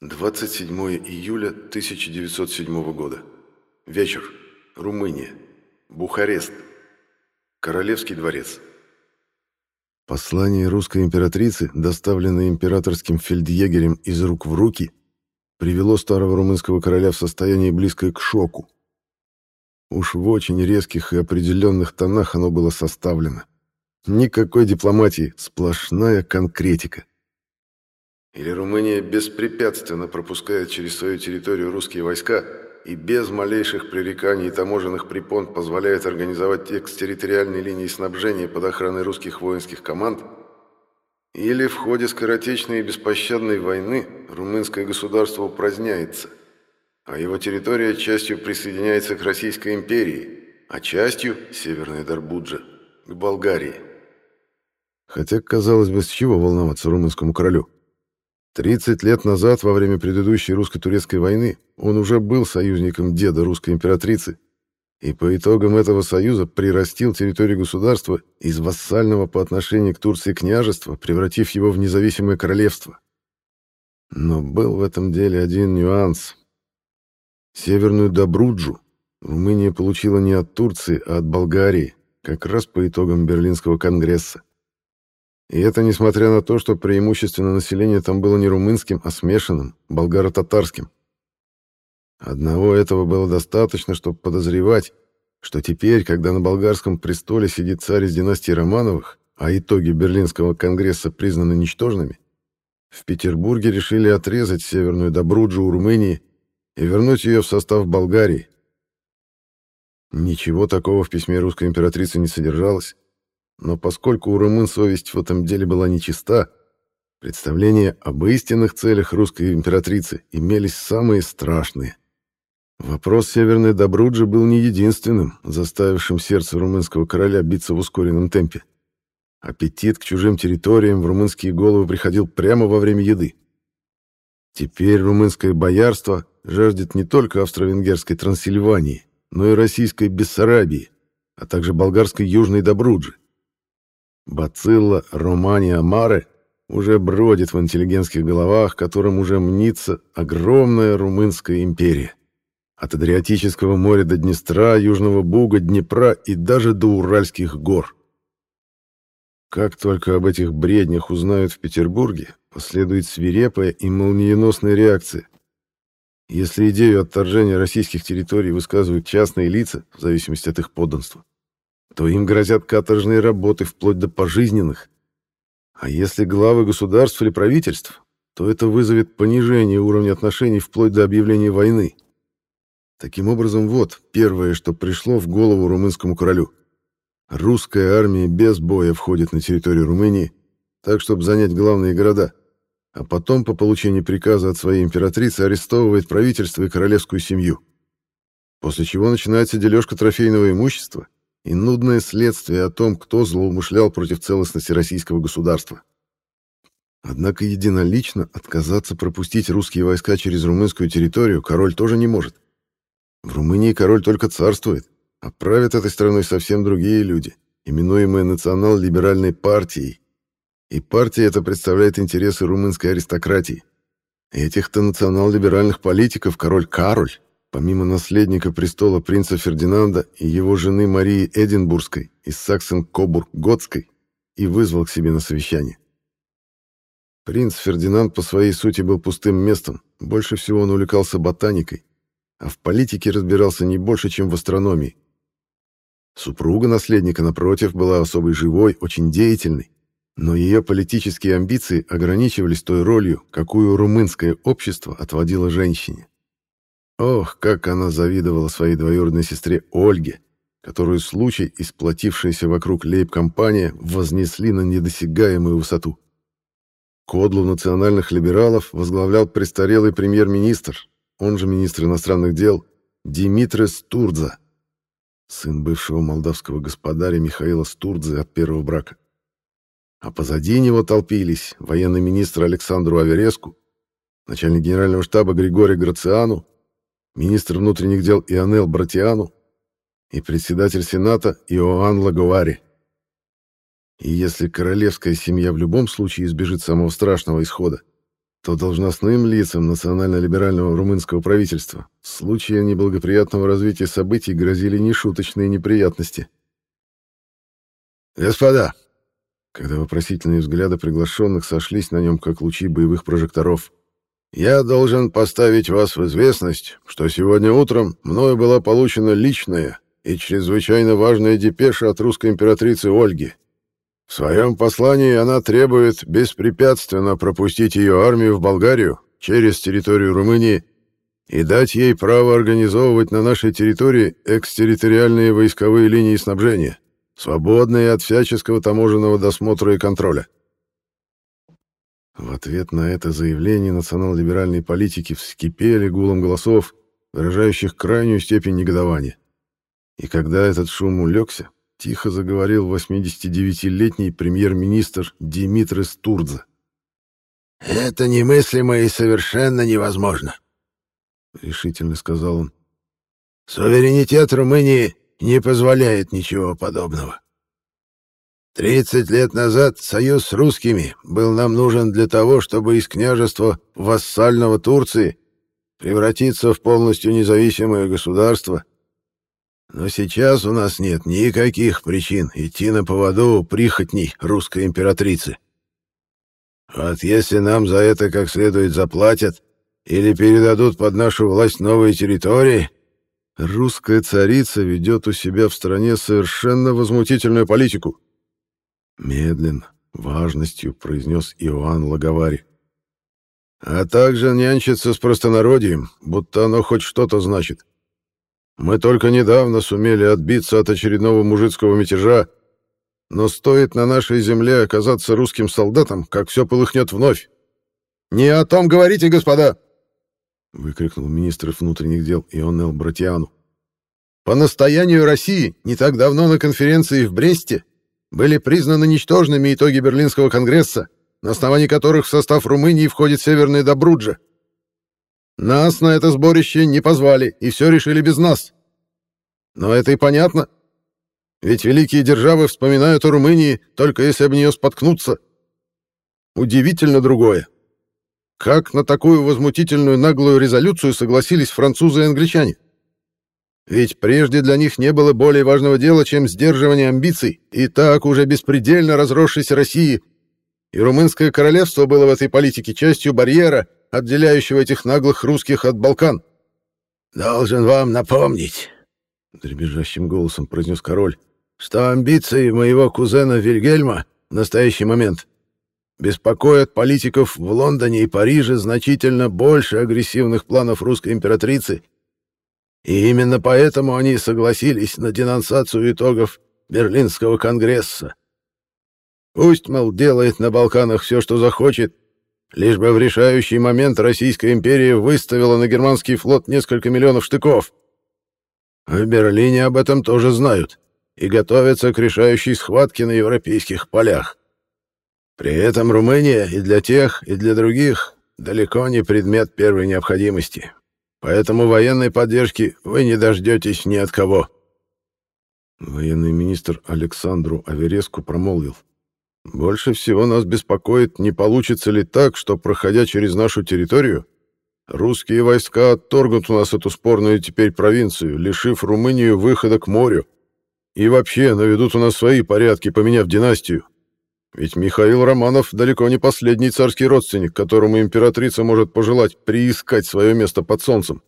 27 июля 1907 года. Вечер. Румыния. Бухарест. Королевский дворец. Послание русской императрицы, доставленное императорским фельдъегерем из рук в руки, привело старого румынского короля в состояние близкое к шоку. Уж в очень резких и определенных тонах оно было составлено. Никакой дипломатии, сплошная конкретика. Или Румыния беспрепятственно пропускает через свою территорию русские войска и без малейших пререканий и таможенных препон позволяет организовать экстерриториальные линии снабжения под охраной русских воинских команд, или в ходе скоротечной и беспощадной войны румынское государство упраздняется, а его территория частью присоединяется к Российской империи, а частью, Северная Дарбуджа, к Болгарии. Хотя, казалось бы, с чего волноваться румынскому королю? 30 лет назад, во время предыдущей русско-турецкой войны, он уже был союзником деда русской императрицы, и по итогам этого союза прирастил территорию государства из вассального по отношению к Турции княжества, превратив его в независимое королевство. Но был в этом деле один нюанс. Северную Добруджу Румыния получила не от Турции, а от Болгарии, как раз по итогам Берлинского конгресса. И это несмотря на то, что преимущественно население там было не румынским, а смешанным, болгаро-татарским. Одного этого было достаточно, чтобы подозревать, что теперь, когда на болгарском престоле сидит царь из династии Романовых, а итоги Берлинского конгресса признаны ничтожными, в Петербурге решили отрезать Северную Добруджу у Румынии и вернуть ее в состав Болгарии. Ничего такого в письме русской императрицы не содержалось, но поскольку у румын совесть в этом деле была нечиста, представления об истинных целях русской императрицы имелись самые страшные. Вопрос Северной Добруджи был не единственным, заставившим сердце румынского короля биться в ускоренном темпе. Аппетит к чужим территориям в румынские головы приходил прямо во время еды. Теперь румынское боярство жаждет не только австро-венгерской Трансильвании, но и российской Бессарабии, а также болгарской Южной Добруджи. Бацилла Романия Маре уже бродит в интеллигентских головах, которым уже мнится огромная румынская империя. От Адриатического моря до Днестра, Южного Буга, Днепра и даже до Уральских гор. Как только об этих бреднях узнают в Петербурге, последует свирепая и молниеносная реакция. Если идею отторжения российских территорий высказывают частные лица, в зависимости от их подданства, то им грозят каторжные работы вплоть до пожизненных. А если главы государств или правительств, то это вызовет понижение уровня отношений вплоть до объявления войны. Таким образом, вот первое, что пришло в голову румынскому королю. Русская армия без боя входит на территорию Румынии, так, чтобы занять главные города, а потом, по получении приказа от своей императрицы, арестовывает правительство и королевскую семью. После чего начинается дележка трофейного имущества, и нудное следствие о том, кто злоумышлял против целостности российского государства. Однако единолично отказаться пропустить русские войска через румынскую территорию король тоже не может. В Румынии король только царствует, а правят этой страной совсем другие люди, именуемые национал-либеральной партией. И партия эта представляет интересы румынской аристократии. Этих-то национал-либеральных политиков король Кароль Помимо наследника престола принца Фердинанда и его жены Марии Эдинбургской из Саксен-Кобург-Готской, и вызвал к себе на совещание. Принц Фердинанд по своей сути был пустым местом, больше всего он увлекался ботаникой, а в политике разбирался не больше, чем в астрономии. Супруга наследника, напротив, была особой живой, очень деятельной, но ее политические амбиции ограничивались той ролью, какую румынское общество отводило женщине. Ох, как она завидовала своей двоюродной сестре Ольге, которую случай и сплотившаяся вокруг лейб-компания вознесли на недосягаемую высоту. Кодлу национальных либералов возглавлял престарелый премьер-министр, он же министр иностранных дел, Димитрис Стурдза, сын бывшего молдавского господаря Михаила Стурдзы от первого брака. А позади него толпились военный министр Александру Авереску, начальник генерального штаба Григорий Грациану, министр внутренних дел Ионел Братиану и председатель Сената Иоанн Лагуари. И если королевская семья в любом случае избежит самого страшного исхода, то должностным лицам национально-либерального румынского правительства в случае неблагоприятного развития событий грозили нешуточные неприятности. «Господа!» Когда вопросительные взгляды приглашенных сошлись на нем, как лучи боевых прожекторов. «Я должен поставить вас в известность, что сегодня утром мною была получена личная и чрезвычайно важная депеша от русской императрицы Ольги. В своем послании она требует беспрепятственно пропустить ее армию в Болгарию через территорию Румынии и дать ей право организовывать на нашей территории экстерриториальные войсковые линии снабжения, свободные от всяческого таможенного досмотра и контроля. В ответ на это заявление национал-либеральной политики вскипели гулом голосов, выражающих крайнюю степень негодования. И когда этот шум улегся, тихо заговорил 89-летний премьер-министр Димитрис Турдзе. «Это немыслимо и совершенно невозможно», — решительно сказал он. «Суверенитет Румынии не позволяет ничего подобного. Тридцать лет назад союз с русскими был нам нужен для того, чтобы из княжества вассального Турции превратиться в полностью независимое государство — но сейчас у нас нет никаких причин идти на поводу прихотней русской императрицы. Вот если нам за это как следует заплатят или передадут под нашу власть новые территории, русская царица ведет у себя в стране совершенно возмутительную политику. Медленно, важностью произнес Иоанн Лаговари. А также нянчится с простонародием, будто оно хоть что-то значит. Мы только недавно сумели отбиться от очередного мужицкого мятежа, но стоит на нашей земле оказаться русским солдатом, как все полыхнет вновь. «Не о том говорите, господа!» — выкрикнул министр внутренних дел Ионел Братиану. «По настоянию России не так давно на конференции в Бресте были признаны ничтожными итоги Берлинского конгресса, на основании которых в состав Румынии входит Северная Добруджа. Нас на это сборище не позвали, и все решили без нас. Но это и понятно. Ведь великие державы вспоминают о Румынии, только если об нее споткнуться. Удивительно другое. Как на такую возмутительную наглую резолюцию согласились французы и англичане? Ведь прежде для них не было более важного дела, чем сдерживание амбиций, и так уже беспредельно разросшейся России, и румынское королевство было в этой политике частью барьера, отделяющего этих наглых русских от Балкан. «Должен вам напомнить», — дребезжащим голосом произнес король, «что амбиции моего кузена Вильгельма в настоящий момент беспокоят политиков в Лондоне и Париже значительно больше агрессивных планов русской императрицы, и именно поэтому они согласились на денонсацию итогов Берлинского конгресса. Пусть, мол, делает на Балканах все, что захочет, Лишь бы в решающий момент Российская империя выставила на германский флот несколько миллионов штыков. В Берлине об этом тоже знают и готовятся к решающей схватке на европейских полях. При этом Румыния и для тех, и для других далеко не предмет первой необходимости. Поэтому военной поддержки вы не дождетесь ни от кого. Военный министр Александру Авереску промолвил. Больше всего нас беспокоит, не получится ли так, что, проходя через нашу территорию, русские войска отторгнут у нас эту спорную теперь провинцию, лишив Румынию выхода к морю, и вообще наведут у нас свои порядки, поменяв династию. Ведь Михаил Романов далеко не последний царский родственник, которому императрица может пожелать приискать свое место под солнцем.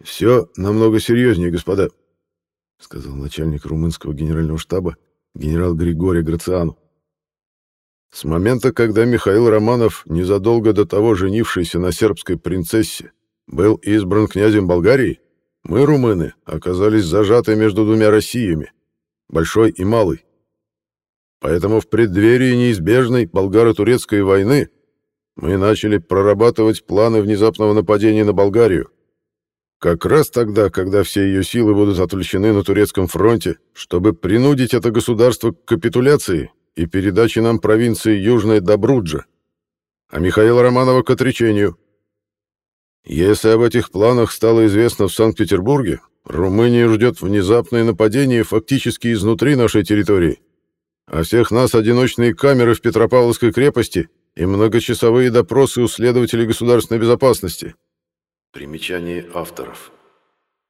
«Все намного серьезнее, господа», — сказал начальник румынского генерального штаба, генерал Григорий Грациану. С момента, когда Михаил Романов, незадолго до того женившийся на сербской принцессе, был избран князем Болгарии, мы, румыны, оказались зажаты между двумя Россиями, большой и малой. Поэтому в преддверии неизбежной болгаро-турецкой войны мы начали прорабатывать планы внезапного нападения на Болгарию, как раз тогда, когда все ее силы будут отвлечены на турецком фронте, чтобы принудить это государство к капитуляции и передаче нам провинции Южная Добруджа, а Михаила Романова к отречению. Если об этих планах стало известно в Санкт-Петербурге, Румыния ждет внезапное нападение фактически изнутри нашей территории, а всех нас одиночные камеры в Петропавловской крепости и многочасовые допросы у следователей государственной безопасности. Примечание авторов.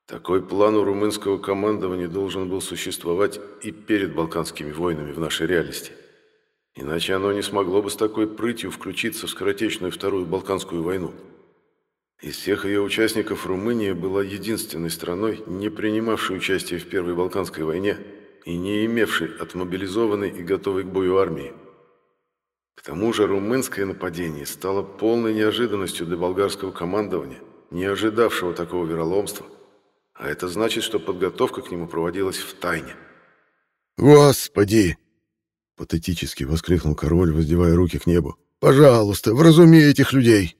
Такой план у румынского командования должен был существовать и перед Балканскими войнами в нашей реальности. Иначе оно не смогло бы с такой прытью включиться в скоротечную Вторую Балканскую войну. Из всех ее участников Румыния была единственной страной, не принимавшей участие в Первой Балканской войне и не имевшей отмобилизованной и готовой к бою армии. К тому же румынское нападение стало полной неожиданностью для болгарского командования, не ожидавшего такого вероломства – а это значит, что подготовка к нему проводилась в тайне. «Господи!» — патетически воскликнул король, воздевая руки к небу. «Пожалуйста, вразуми этих людей.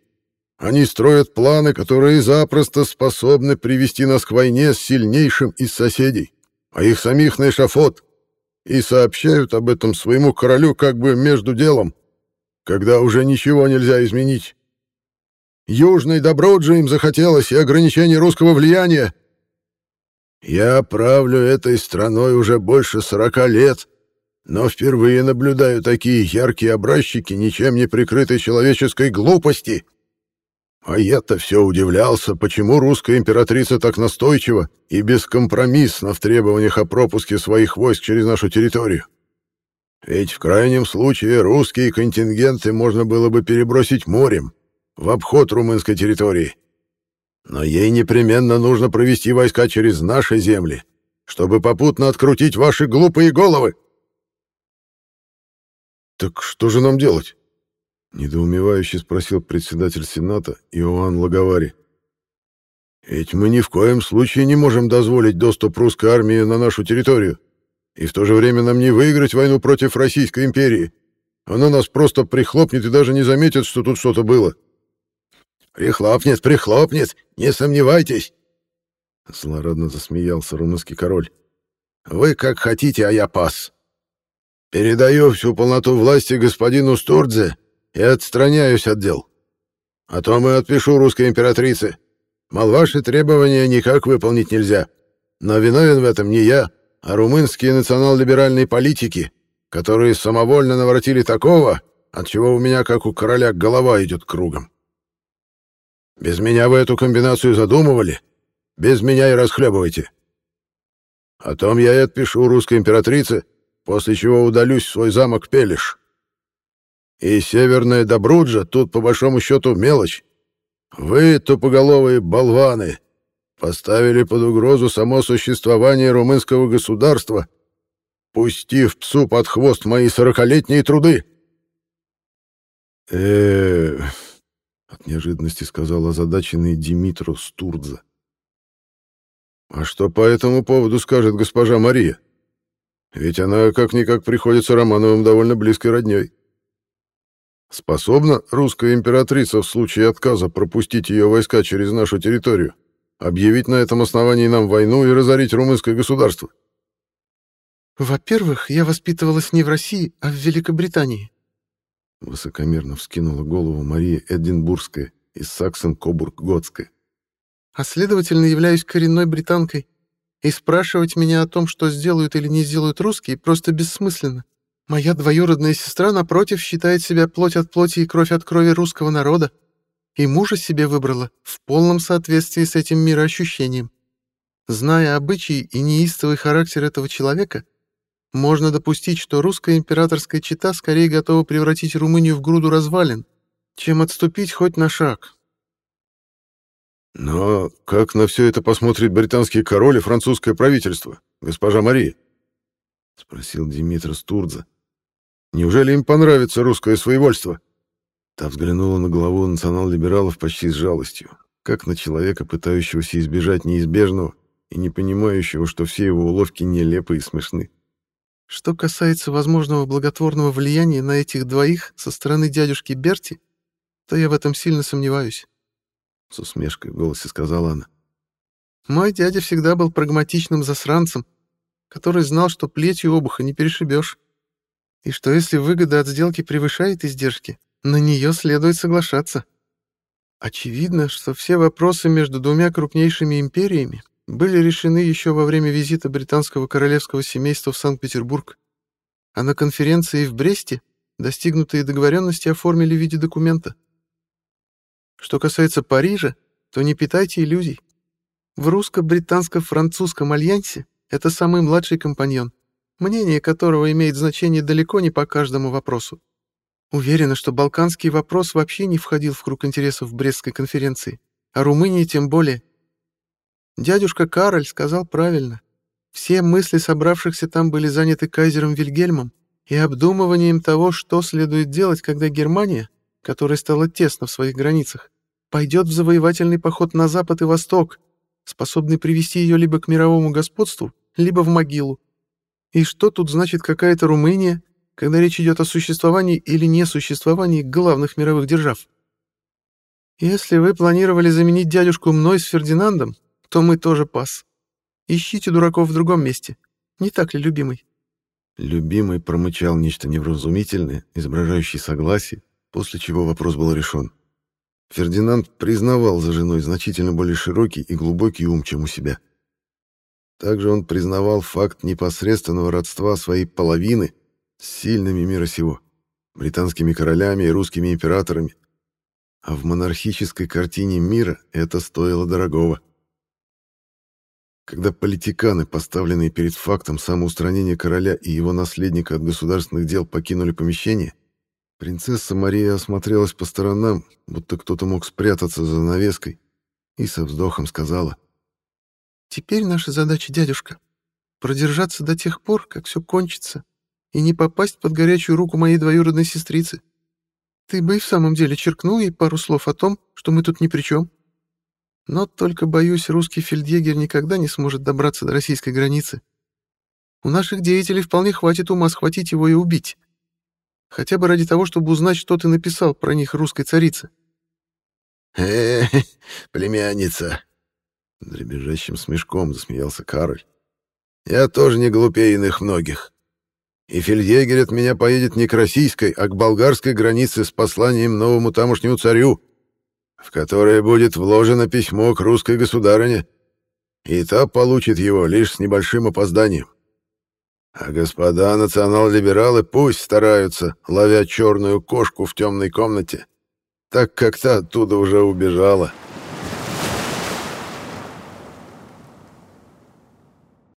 Они строят планы, которые запросто способны привести нас к войне с сильнейшим из соседей, а их самих на эшафот, и сообщают об этом своему королю как бы между делом, когда уже ничего нельзя изменить. Южной Доброджи им захотелось и ограничение русского влияния, я правлю этой страной уже больше сорока лет, но впервые наблюдаю такие яркие образчики ничем не прикрытой человеческой глупости. А я-то все удивлялся, почему русская императрица так настойчива и бескомпромиссно в требованиях о пропуске своих войск через нашу территорию. Ведь в крайнем случае русские контингенты можно было бы перебросить морем в обход румынской территории. Но ей непременно нужно провести войска через наши земли, чтобы попутно открутить ваши глупые головы. Так что же нам делать? Недоумевающе спросил председатель Сената Иоанн Лаговари. Ведь мы ни в коем случае не можем дозволить доступ русской армии на нашу территорию, и в то же время нам не выиграть войну против Российской империи. Она нас просто прихлопнет и даже не заметит, что тут что-то было. — «Прихлопнет, прихлопнет, не сомневайтесь!» Злорадно засмеялся румынский король. «Вы как хотите, а я пас. Передаю всю полноту власти господину Стурдзе и отстраняюсь от дел. А то мы отпишу русской императрице. Мол, ваши требования никак выполнить нельзя. Но виновен в этом не я, а румынские национал-либеральные политики, которые самовольно наворотили такого, от чего у меня, как у короля, голова идет кругом. Без меня вы эту комбинацию задумывали? Без меня и расхлебывайте. О том я и отпишу русской императрице, после чего удалюсь в свой замок Пелиш. И северная Добруджа тут, по большому счету, мелочь. Вы, тупоголовые болваны, поставили под угрозу само существование румынского государства, пустив псу под хвост мои сорокалетние труды. э от неожиданности сказал озадаченный Димитру Стурдза. «А что по этому поводу скажет госпожа Мария? Ведь она как-никак приходится Романовым довольно близкой роднёй. Способна русская императрица в случае отказа пропустить ее войска через нашу территорию, объявить на этом основании нам войну и разорить румынское государство?» «Во-первых, я воспитывалась не в России, а в Великобритании», Высокомерно вскинула голову Мария Эдинбургская из Саксон-Кобург-Готская. «А следовательно, являюсь коренной британкой. И спрашивать меня о том, что сделают или не сделают русские, просто бессмысленно. Моя двоюродная сестра, напротив, считает себя плоть от плоти и кровь от крови русского народа, и мужа себе выбрала в полном соответствии с этим мироощущением. Зная обычаи и неистовый характер этого человека, можно допустить, что русская императорская чета скорее готова превратить Румынию в груду развалин, чем отступить хоть на шаг. Но как на все это посмотрит британский король и французское правительство, госпожа Мария? Спросил Димитрос Турдза. Неужели им понравится русское своевольство? Та взглянула на главу национал-либералов почти с жалостью, как на человека, пытающегося избежать неизбежного и не понимающего, что все его уловки нелепы и смешны. Что касается возможного благотворного влияния на этих двоих со стороны дядюшки Берти, то я в этом сильно сомневаюсь. С усмешкой в голосе сказала она. Мой дядя всегда был прагматичным засранцем, который знал, что плетью обуха не перешибешь, и что если выгода от сделки превышает издержки, на нее следует соглашаться. Очевидно, что все вопросы между двумя крупнейшими империями были решены еще во время визита британского королевского семейства в Санкт-Петербург, а на конференции в Бресте достигнутые договоренности оформили в виде документа. Что касается Парижа, то не питайте иллюзий. В русско-британско-французском альянсе это самый младший компаньон, мнение которого имеет значение далеко не по каждому вопросу. Уверена, что балканский вопрос вообще не входил в круг интересов Брестской конференции, а Румыния тем более. Дядюшка Кароль сказал правильно. Все мысли собравшихся там были заняты кайзером Вильгельмом и обдумыванием того, что следует делать, когда Германия, которая стала тесно в своих границах, пойдет в завоевательный поход на запад и восток, способный привести ее либо к мировому господству, либо в могилу. И что тут значит какая-то Румыния, когда речь идет о существовании или несуществовании главных мировых держав? Если вы планировали заменить дядюшку мной с Фердинандом, то мы тоже пас. Ищите дураков в другом месте. Не так ли, любимый? Любимый промычал нечто невразумительное, изображающее согласие, после чего вопрос был решен. Фердинанд признавал за женой значительно более широкий и глубокий ум, чем у себя. Также он признавал факт непосредственного родства своей половины с сильными мира сего, британскими королями и русскими императорами. А в монархической картине мира это стоило дорогого. Когда политиканы, поставленные перед фактом самоустранения короля и его наследника от государственных дел, покинули помещение, принцесса Мария осмотрелась по сторонам, будто кто-то мог спрятаться за навеской, и со вздохом сказала. «Теперь наша задача, дядюшка, продержаться до тех пор, как все кончится, и не попасть под горячую руку моей двоюродной сестрицы. Ты бы и в самом деле черкнул ей пару слов о том, что мы тут ни при чем. Но только, боюсь, русский фельдъегер никогда не сможет добраться до российской границы. У наших деятелей вполне хватит ума схватить его и убить. Хотя бы ради того, чтобы узнать, что ты написал про них русской царице. э, племянница!» Дребезжащим смешком засмеялся Кароль. «Я тоже не глупее иных многих. И фельдъегер от меня поедет не к российской, а к болгарской границе с посланием новому тамошнему царю, в которое будет вложено письмо к русской государыне, и та получит его лишь с небольшим опозданием. А господа национал-либералы пусть стараются, ловя черную кошку в темной комнате, так как та оттуда уже убежала».